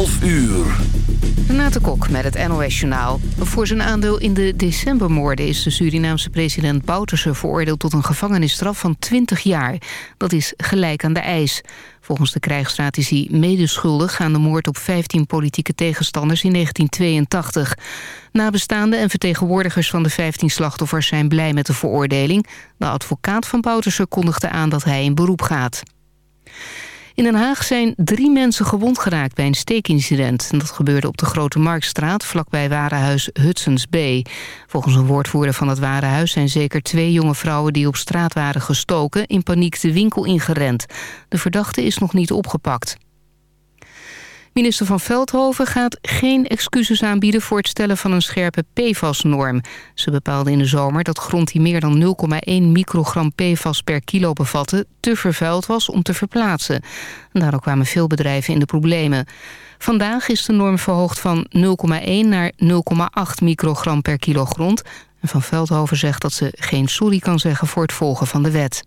12 uur. Renate Kok met het NOS Journaal. Voor zijn aandeel in de decembermoorden is de Surinaamse president Bouterse veroordeeld tot een gevangenisstraf van 20 jaar. Dat is gelijk aan de eis. Volgens de krijgsraad is hij medeschuldig aan de moord op 15 politieke tegenstanders in 1982. Nabestaanden en vertegenwoordigers van de 15 slachtoffers zijn blij met de veroordeling. De advocaat van Bouterse kondigde aan dat hij in beroep gaat. In Den Haag zijn drie mensen gewond geraakt bij een steekincident. Dat gebeurde op de Grote Marktstraat, vlakbij warenhuis Hudson's Bay. Volgens een woordvoerder van het warenhuis zijn zeker twee jonge vrouwen... die op straat waren gestoken, in paniek de winkel ingerend. De verdachte is nog niet opgepakt. Minister van Veldhoven gaat geen excuses aanbieden... voor het stellen van een scherpe PFAS-norm. Ze bepaalde in de zomer dat grond die meer dan 0,1 microgram PFAS per kilo bevatte... te vervuild was om te verplaatsen. En daardoor kwamen veel bedrijven in de problemen. Vandaag is de norm verhoogd van 0,1 naar 0,8 microgram per kilo grond. En Van Veldhoven zegt dat ze geen sorry kan zeggen voor het volgen van de wet.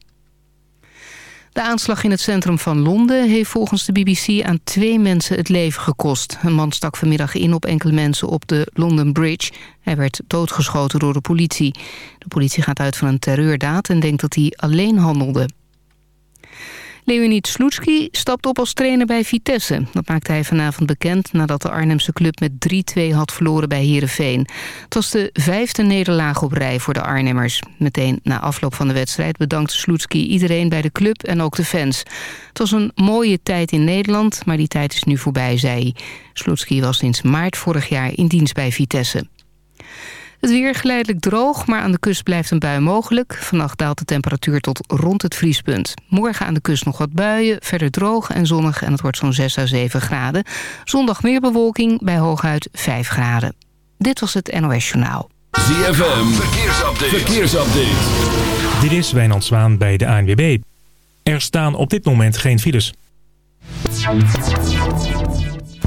De aanslag in het centrum van Londen heeft volgens de BBC aan twee mensen het leven gekost. Een man stak vanmiddag in op enkele mensen op de London Bridge. Hij werd doodgeschoten door de politie. De politie gaat uit van een terreurdaad en denkt dat hij alleen handelde. Leonid Slutski stapt op als trainer bij Vitesse. Dat maakte hij vanavond bekend nadat de Arnhemse club met 3-2 had verloren bij Heerenveen. Het was de vijfde nederlaag op rij voor de Arnhemmers. Meteen na afloop van de wedstrijd bedankte Slutski iedereen bij de club en ook de fans. Het was een mooie tijd in Nederland, maar die tijd is nu voorbij, zei hij. Slutski was sinds maart vorig jaar in dienst bij Vitesse. Het weer geleidelijk droog, maar aan de kust blijft een bui mogelijk. Vannacht daalt de temperatuur tot rond het vriespunt. Morgen aan de kust nog wat buien, verder droog en zonnig... en het wordt zo'n 6 à 7 graden. Zondag meer bewolking, bij hooguit 5 graden. Dit was het NOS Journaal. ZFM, verkeersupdate. verkeersupdate. Dit is Wijnand Zwaan bij de ANWB. Er staan op dit moment geen files.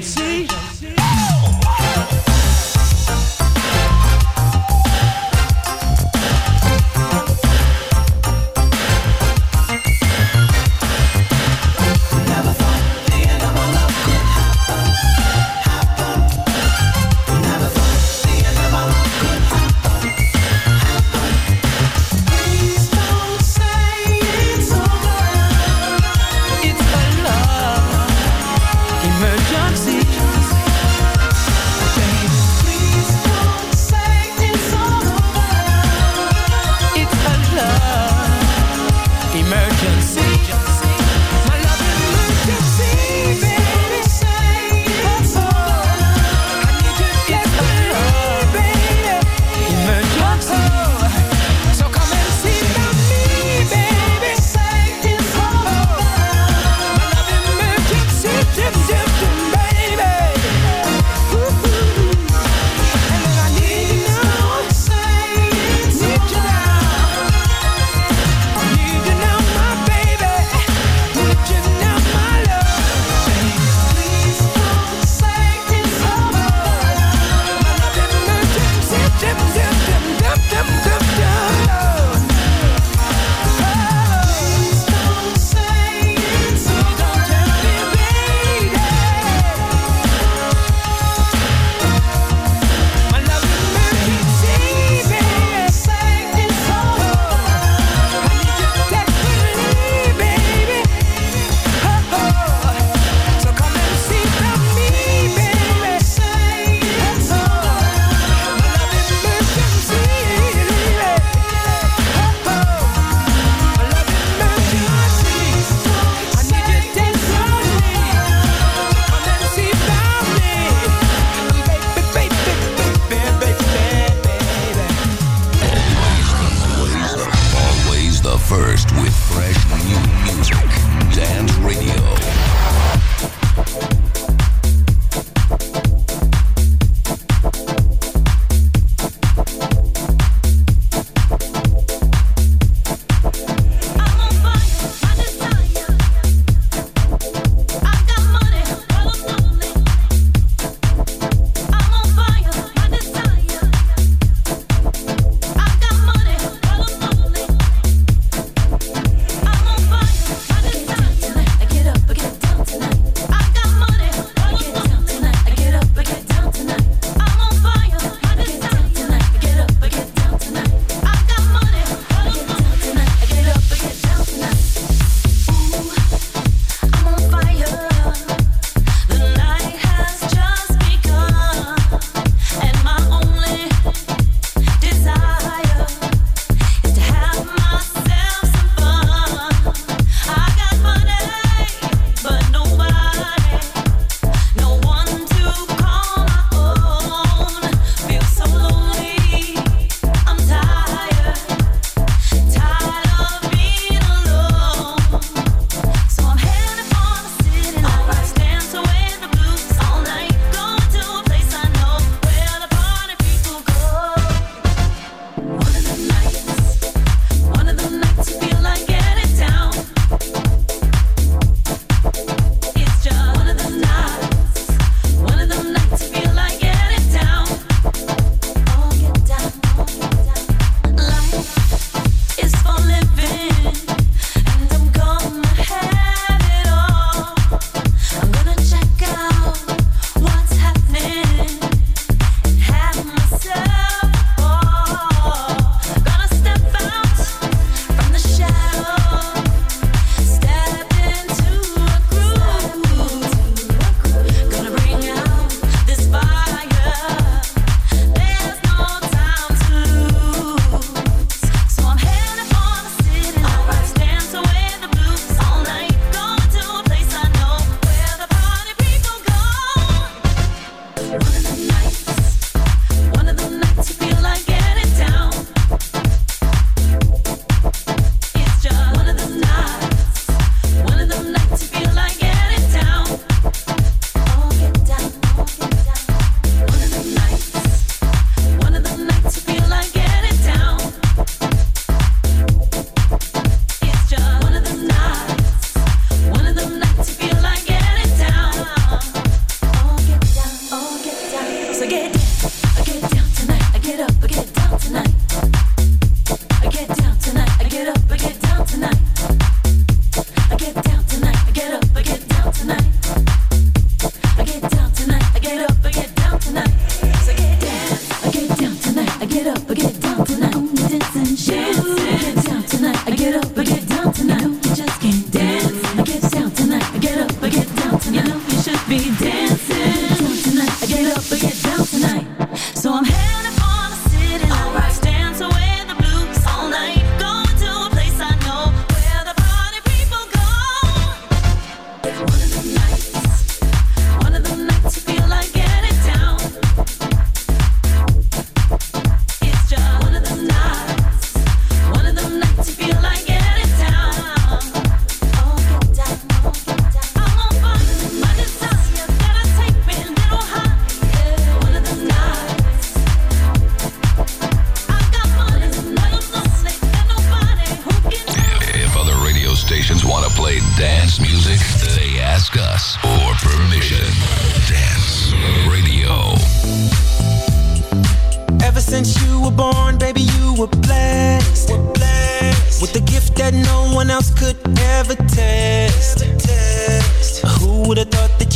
See?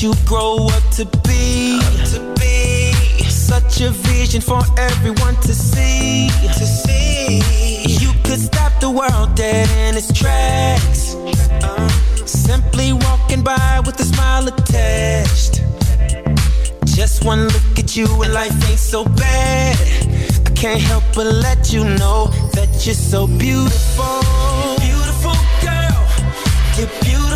you grow up to be. Up to be. Such a vision for everyone to see. To see. You could stop the world dead in its tracks. Uh, simply walking by with a smile attached. Just one look at you and life ain't so bad. I can't help but let you know that you're so beautiful. Beautiful girl, you're beautiful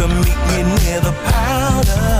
to meet me near the powder.